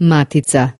Matica.